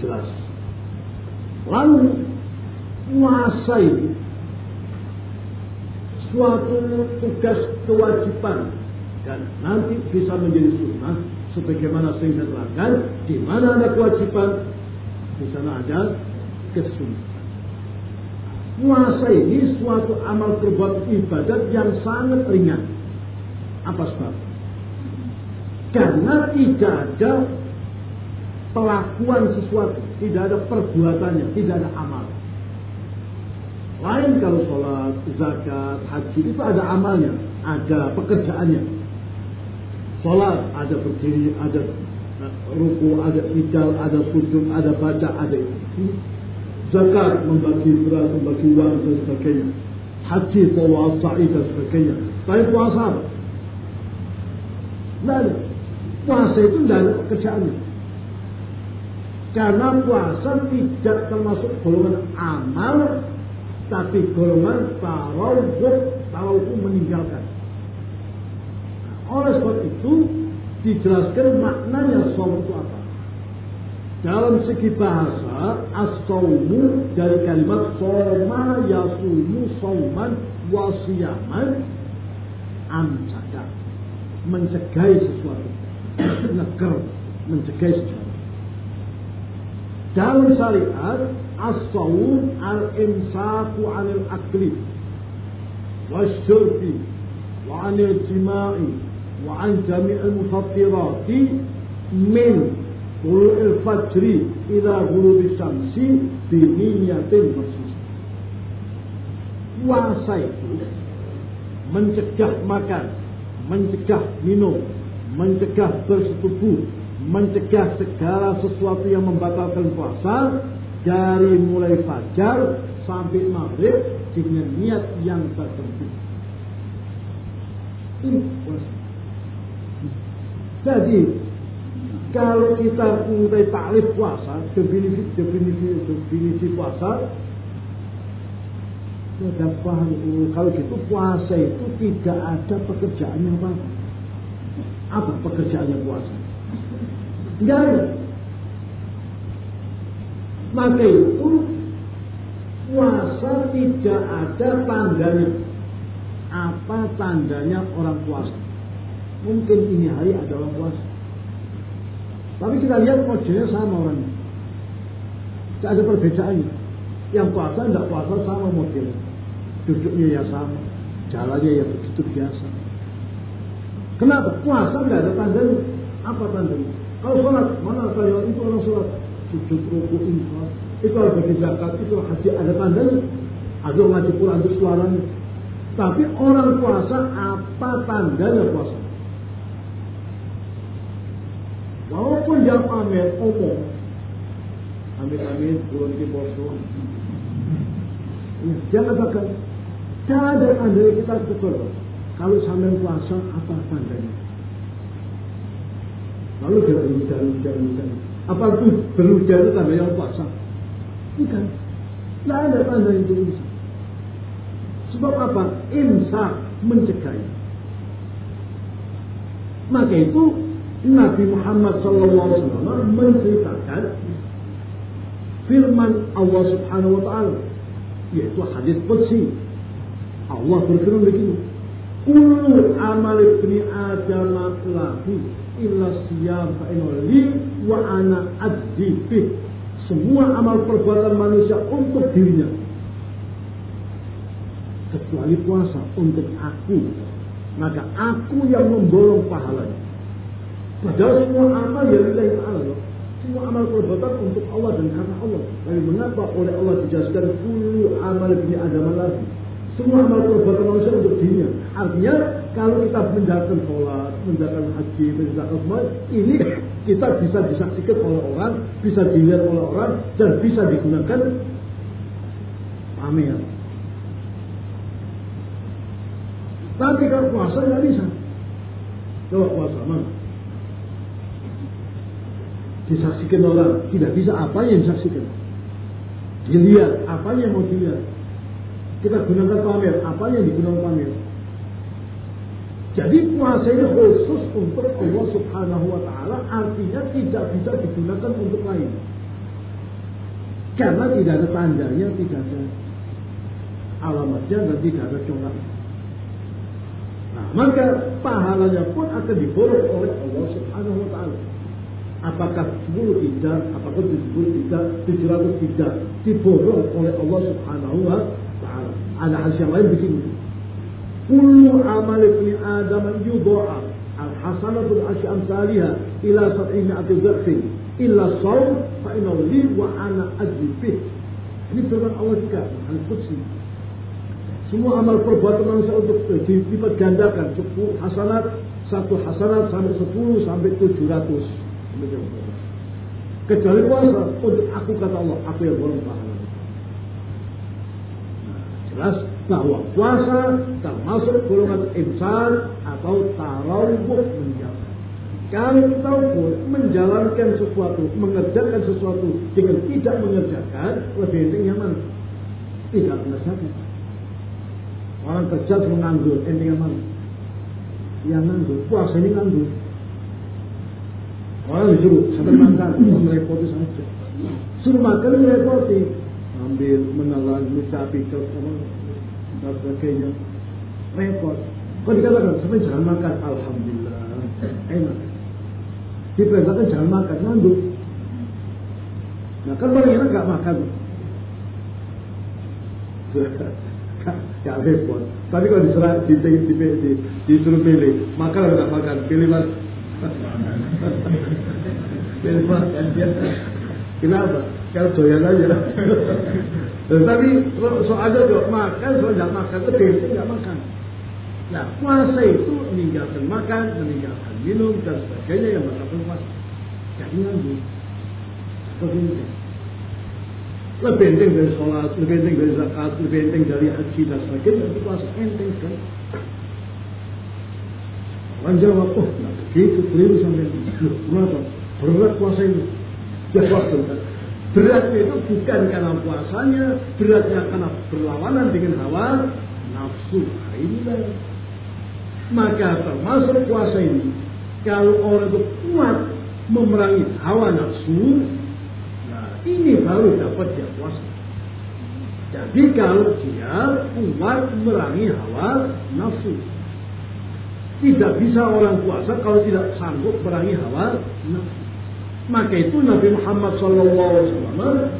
jelas. Lalu puasa ini suatu tugas kewajiban dan nanti bisa menjadi sunnah sebagaimana sering saya terangkan di mana ada kewajiban di sana ada kesunnah. Puasa ini suatu amal perbuatan ibadat yang sangat ringan. Apa sebab? Karena tidak ada pelakuan sesuatu, tidak ada perbuatannya, tidak ada amal. Lain kalau sholat, zakat, haji itu ada amalnya, ada pekerjaannya. Sholat ada berdiri, ada ruku, ada idal, ada sujud, ada baca, ada itu. Zakat membagi beras, membagi uang dan sebagainya. Haji, sa'i dan sebagainya. Tapi puasa apa? Puasa itu tidak ada pekerjaannya. Karena puasa tidak termasuk golongan amal, tapi golongan tarawuk, tarawuk meninggalkan. Oleh sebab itu dijelaskan maknanya som itu apa. Dalam segi bahasa, as dari kalimat soma yasumu sauman wasiyaman amsaka. Mencegah sesuatu. Neger, mencegah sesuatu. Dalam syariat as-sawm al-imsaku anil akli wasyurbi wa anil jima'i wa an jami'il mufattirati min tulul fajri ila ghurubi syamsi biniyatin khusus. Puasa itu mencegah makan, mencegah minum, mencegah bersetubuh, mencegah segala sesuatu yang membatalkan puasa dari mulai fajar sampai maghrib dengan niat yang tertentu. Jadi kalau kita mulai taklif puasa, definisi definisi definisi puasa, sudah paham kalau gitu puasa itu tidak ada pekerjaannya apa apa pekerjaannya puasa? Tidak ada. Maka itu puasa tidak ada tandanya. Apa tandanya orang puasa? Mungkin ini hari adalah puasa. Tapi kita lihat modelnya sama orangnya. Tidak ada perbedaannya. Yang puasa tidak puasa sama modelnya. Duduknya ya sama. Jalannya ya begitu biasa. Kenapa? Puasa tidak ada tandanya. Apa tandanya? Kalau sholat, mana kalian itu orang sholat? Sujud ruku infak. Itu harus bagi zakat, itu haji ada tandanya. Ada ngaji Quran itu suaranya. Tapi orang puasa apa tandanya puasa? Walaupun dia pamer, omong. Amin-amin, bulan ini poso. Ya, jangan katakan, tidak ada tanda kita betul. Kalau sampai puasa, apa tandanya? Lalu dia berhujan, hujan, hujan. Apa itu berhujan itu tanda yang puasa? Bukan. Tidak ada tanda itu bisa. Sebab apa? Imsak mencegah. Maka itu Nabi Muhammad SAW menceritakan firman Allah Subhanahu Wa Taala yaitu hadis kursi Allah berfirman begini Kullu amal ibni Adam lahu illa siyam fa wa ana ajzi Semua amal perbuatan manusia untuk dirinya kecuali puasa untuk aku maka aku yang membolong pahalanya Padahal semua amal ya lillahi ta'ala. Semua amal perbuatan untuk Allah dan karena Allah. Tapi mengapa oleh Allah dijelaskan kullu amal bini adam lagi? Semua amal perbuatan manusia untuk dirinya. Artinya kalau kita menjalankan sholat, menjalankan haji, menjalankan semua, ini kita bisa disaksikan oleh orang, bisa dilihat oleh orang, dan bisa digunakan pamer. Tapi kalau puasa nggak bisa. Coba puasa mana? disaksikan orang tidak bisa apa yang disaksikan dilihat apa yang mau dilihat kita gunakan pamer apa yang digunakan pamer jadi puasa ini khusus untuk Allah subhanahu wa ta'ala artinya tidak bisa digunakan untuk lain Karena tidak ada tandanya, tidak ada alamatnya, dan tidak ada corak. Nah, maka pahalanya pun akan diborong oleh Allah Subhanahu wa taala. Apakah 10 tidak, apakah 70 tidak, 700 tidak diborong oleh Allah Subhanahu wa taala. Ada hadis yang lain begini. Kullu amal ibni Adam yudha'af al-hasanatu al-ashyi amsalha ila 700 dhafin illa shaum fa innahu li wa ana ajzi bih. Ini firman Allah juga, Al-Qudsi. Semua amal perbuatan manusia untuk dilipat gandakan. 10 hasanat, satu hasanat sampai 10 sampai 700. Kecuali puasa untuk aku kata Allah, aku yang bolong pahala. Nah, jelas bahwa puasa termasuk golongan insan atau tarawih menjalankan. Kalau kita pun menjalankan sesuatu, mengerjakan sesuatu dengan tidak mengerjakan, lebih penting yang mana? Tidak mengerjakan. Orang kerja menganggur, endingnya mana? Yang nganggur, puasa ini nganggur. Orang disuruh sampai makan, merepoti saja. Suruh makan merepoti, ambil menelan, mencapai ke dan sebagainya. Repot. Kau dikatakan, sampai jangan makan, alhamdulillah, enak. Diperintahkan jangan makan, ngandung. Nah kan paling enak gak makan. Gak repot. Tapi kalau diserah, di, di, di, di, disuruh pilih, makan atau gak makan, pilih mas. pilih makan. Kenapa? Kalau doyan aja. Tapi soalnya kok makan, soal nggak makan, lebih itu nggak makan. Nah, puasa itu meninggalkan makan, meninggalkan minum dan sebagainya yang merupakan puasa. Jadi. Seperti itu. Lebih penting dari sholat, lebih penting dari zakat, lebih penting dari haji dan sebagainya. Itu puasa penting kan. Orang jawab, oh nggak begitu, keliru sampai itu. Kenapa? Berat puasa ini. Jawab kan. Berat itu bukan karena puasanya, beratnya karena berlawanan dengan hawa nafsu. Nah, inilah. Maka termasuk puasa ini, kalau orang itu kuat memerangi hawa nafsu, nah ini baru dapat dia puasa. Jadi kalau dia kuat memerangi hawa nafsu, tidak bisa orang puasa kalau tidak sanggup memerangi hawa nafsu. Maka itu Nabi Muhammad SAW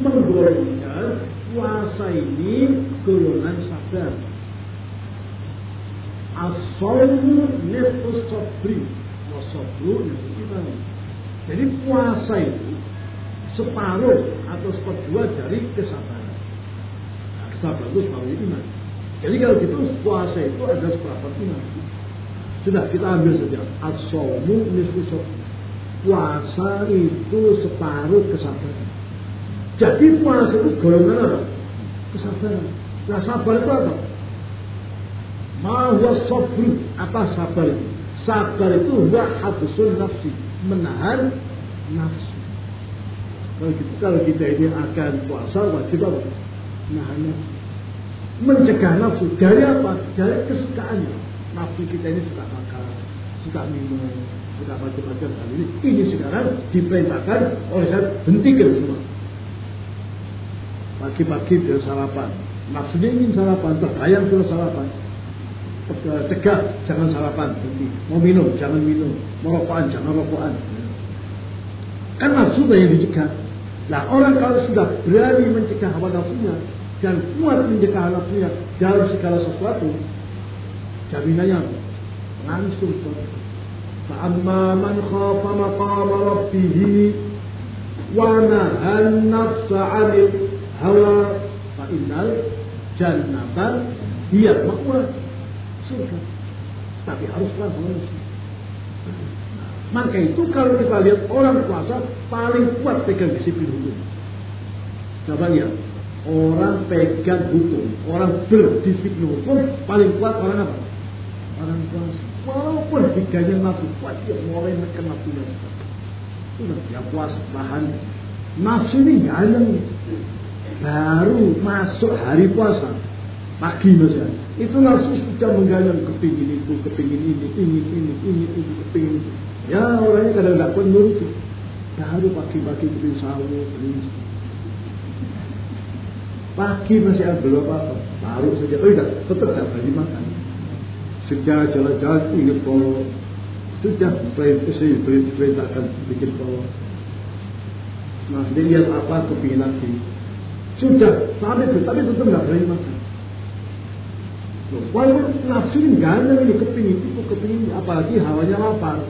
menggolongkan puasa ini golongan sabar. As-sawmu nifus sabri wa sabru iman. Jadi puasa itu separuh atau seperdua dari kesabaran. Nah, kesabaran itu separuh iman. Jadi kalau gitu puasa itu ada seperempat iman. Sudah kita ambil saja. As-sawmu nifus sabri puasa itu separuh kesabaran. Jadi puasa itu golongan apa? Kesabaran. Nah sabar itu apa? Mahwa sabri. Apa sabar itu? Sabar itu wa habsun nafsi. Menahan nafsu. Kalau kita, kalau kita ini akan puasa wajib apa? Menahan nafsu. Mencegah nafsu. Dari apa? Dari kesukaannya. Nafsu kita ini suka makan, suka minum, sudah macam-macam hal ini. Ini sekarang diperintahkan oleh saya hentikan semua. Pagi-pagi dia sarapan. Maksudnya ingin sarapan, terbayang sudah sarapan. Tegak, jangan sarapan, berhenti. Mau minum, jangan minum. Mau rokokan, jangan rokokan. Kan nafsu yang dicegah. Nah orang kalau sudah berani mencegah hawa nafsunya dan kuat mencegah nafsunya dalam segala sesuatu, jaminannya langsung فأما من خاف مقام ربه ونهى النفس عن الهوى فإن الجنة هي المأوى surga tapi harus pelan maka itu kalau kita lihat orang puasa paling kuat pegang disiplin hukum coba ya orang pegang hukum orang berdisiplin hukum paling kuat orang apa orang puasa Walaupun tiganya nafsu, wajib mulai menekan nafsunya. Sudah dia puas tahan. Nafsu ini ganteng. Baru masuk hari puasa. Pagi misalnya. Itu nafsu sudah mengganyang kepingin itu, kepingin ini, ini, ini, ini, ini, kepingin itu. Ya orangnya kadang nggak pun nuruti. Baru pagi-pagi beli sawo, beli Pagi masih ada belum apa-apa. Taruh saja. Oh tidak, tetap tidak berani makan. Sudah jalan-jalan ingat kalau sudah perintahkan bikin kalau Nah, dia lihat apa kepingin lagi. Sudah, sampai tapi tetap nggak berani makan. Loh, walaupun nafsu ini ganda ini kepingin itu kepingin apalagi hawanya lapar.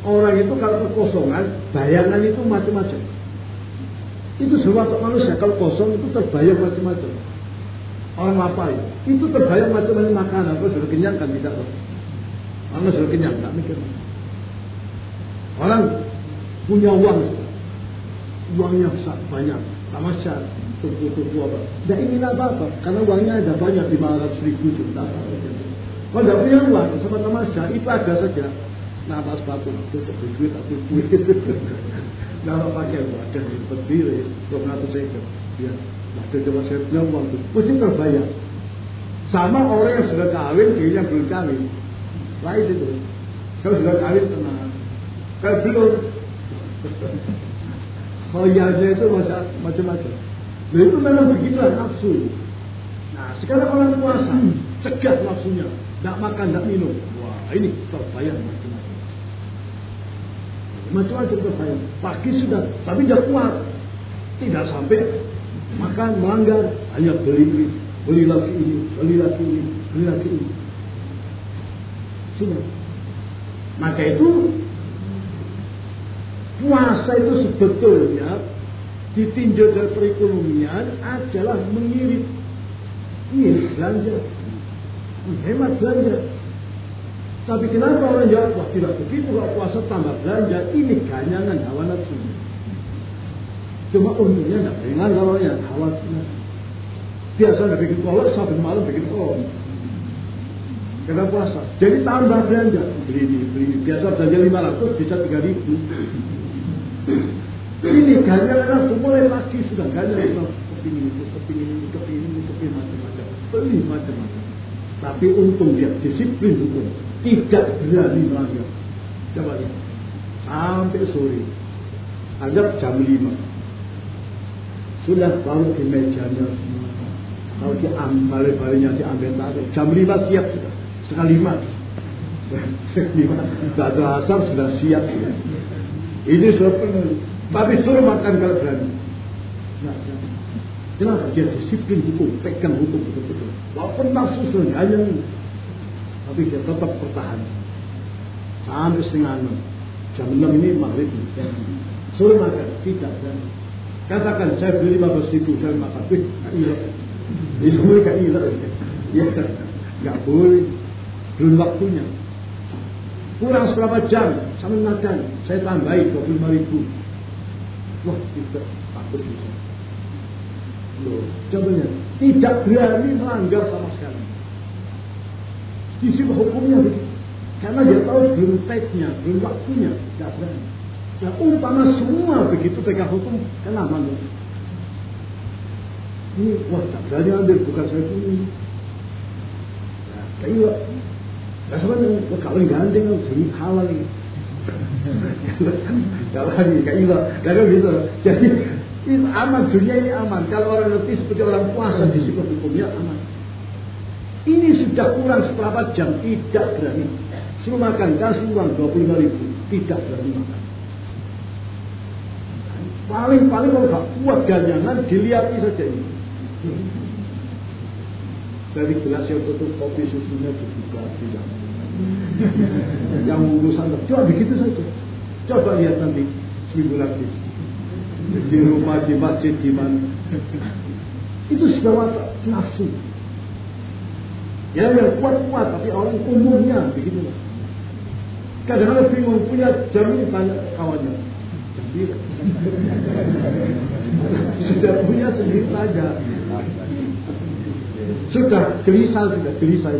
Orang itu kalau kekosongan, bayangan itu macam-macam. Itu semua manusia kalau kosong itu terbayang macam-macam. Orang lapar itu, itu terbayang macam-macam makanan. Kalau sudah kenyang kan tidak loh. Orang sudah kenyang, tak mikir. Orang punya uang, uangnya besar, banyak, tamasya, tuku-tuku apa. Tidak ingin apa-apa, karena uangnya ada banyak, 500 ribu juta. Kalau tidak punya uang, sama tamasya, itu ada saja. Nah, pas sepatu, tutup duit, tapi duit. Nah, pakai ada berdiri, 200 seker. Ya, waktu coba saya uang itu, mesti terbayar. Sama orang yang sudah kawin, dia yang belum kawin. Lain itu. Kalau sudah kawin, tenang. Kalau belum, Khoyalnya itu macam-macam. Nah itu memang begitulah nafsu. Nah sekarang orang puasa, cegah nafsunya. Tidak makan, tidak minum. Wah ini terbayang macam-macam. Macam-macam terbayang. Pagi sudah, tapi tidak kuat. Tidak sampai makan, melanggar. Hanya beli, beli lagi ini, beli lagi ini, beli lagi ini. Sudah. Maka itu puasa itu sebetulnya ditinjau dari perekonomian adalah mengirit iya belanja hemat belanja tapi kenapa orang jawab tidak begitu kalau puasa tambah belanja ini ganyangan hawa nafsu cuma untungnya tidak ringan kalau ya hawa biasa tidak bikin kolak sampai malam bikin kolak karena puasa jadi tambah belanja beli ini beli ini biasa belanja 500 bisa 3000 ini ganjaran mulai lagi sudah ganjaran kepingin itu, kepingin ini, kepingin ini, kepingin macam-macam. Beli macam-macam. Tapi untung dia disiplin hukum. Tidak berani melanggar. Coba lihat. Sampai sore. Anggap jam 5. Sudah baru di mejanya semua. Kalau di balik-baliknya diambil taruh. Jam 5 siap sudah. Sekali lima. Sekali lima. ada asal sudah siap. Ya. Ini sudah penuh. Tapi suruh makan kalau berani. Nah? Dia disiplin hukum, pegang hukum betul-betul. Walaupun nafsu hanya tapi dia tetap bertahan. Sampai setengah enam. Jam enam ini maghrib. Suruh makan, tidak berani. Katakan saya beli 15 ribu, saya makan. Wih, gak ilah. Ini semua gak ilah. Ya, gak boleh. Belum waktunya kurang seberapa jam sama makan saya tambahi 25 ribu wah tidak takut bisa loh contohnya tidak berani melanggar sama sekali di sini hukumnya karena dia tahu belum time-nya belum waktunya tidak berani nah umpama semua begitu pegang hukum kan aman ini wah tak berani ambil bukan saya ini nah, kayak Nah sebenarnya kawin gandeng halal ini. Kalau lagi kayak gitu, kayak gitu. Jadi ini aman, dunia ini aman. Kalau orang ngerti seperti orang puasa di situ hukumnya aman. Ini sudah kurang seberapa jam, tidak berani. Suruh makan, kasih uang 25 ribu, tidak berani makan. Paling-paling kalau gak kuat ganyangan, dilihat saja ini. Dari gelas yang tutup kopi susunya dibuka tidak. Yang urusan coba begitu saja. Coba lihat nanti seminggu lagi. Di rumah di masjid di mana. Itu sudah nafsu. Ya yang kuat-kuat tapi orang umumnya begitu. Kadang-kadang bingung punya jam ini tanya kawannya sudah punya sendiri saja. Sudah gelisah sudah gelisah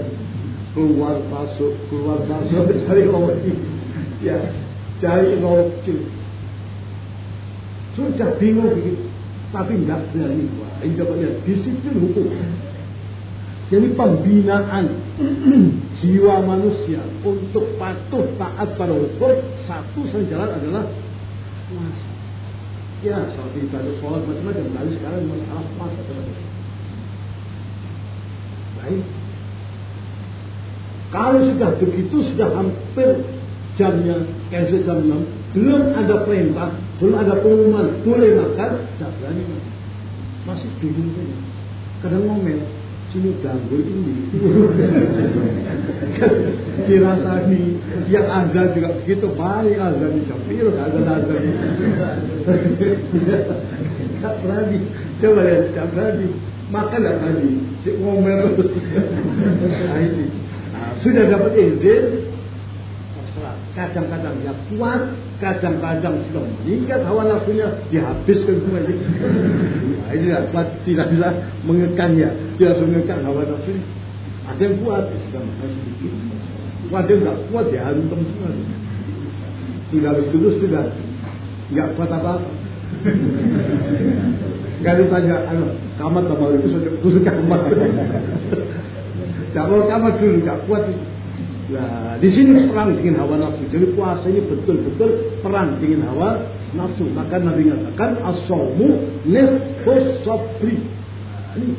keluar masuk keluar masuk cari roti ya cari roti sudah bingung begitu tapi tidak berani. Wah ini coba lihat. Disiplin hukum. Jadi pembinaan jiwa manusia untuk patuh taat pada hukum satu saja jalan adalah puasa. ya seperti ibadah sholat macam-macam tapi sekarang masalah pas baik. Kalau sudah begitu sudah hampir jamnya cancel jam 6 belum ada perintah belum ada pengumuman boleh makan tidak berani makan masih bingung saja. Kadang ngomel sini ganggu ini dirasani yang ada juga begitu baik ada di Japil ada ada tidak berani. Coba lihat tidak berani. Makan tidak ngomel nah, ini. Nah, sudah dapat izin? Kadang-kadang ya kuat kadang-kadang sudah meningkat hawa nafsunya dihabiskan semua ini. Nah, ini tidak kuat, tidak bisa mengekannya, tidak bisa mengekan hawa nafsu. Ada yang kuat, ya sudah makan sedikit. Ada yang tidak kuat, ya hantam semua. Sudah habis dulu sudah nggak kuat apa-apa. Gak ditanya, anu, kamar kamar itu sudah khusus kamar. Tidak kamar dulu, nggak kuat itu. Nah, di sini perang dengan hawa nafsu. Jadi puasa ini betul-betul perang dengan hawa nafsu. Maka Nabi mengatakan as-sawmu nifus sabri. Nah, ini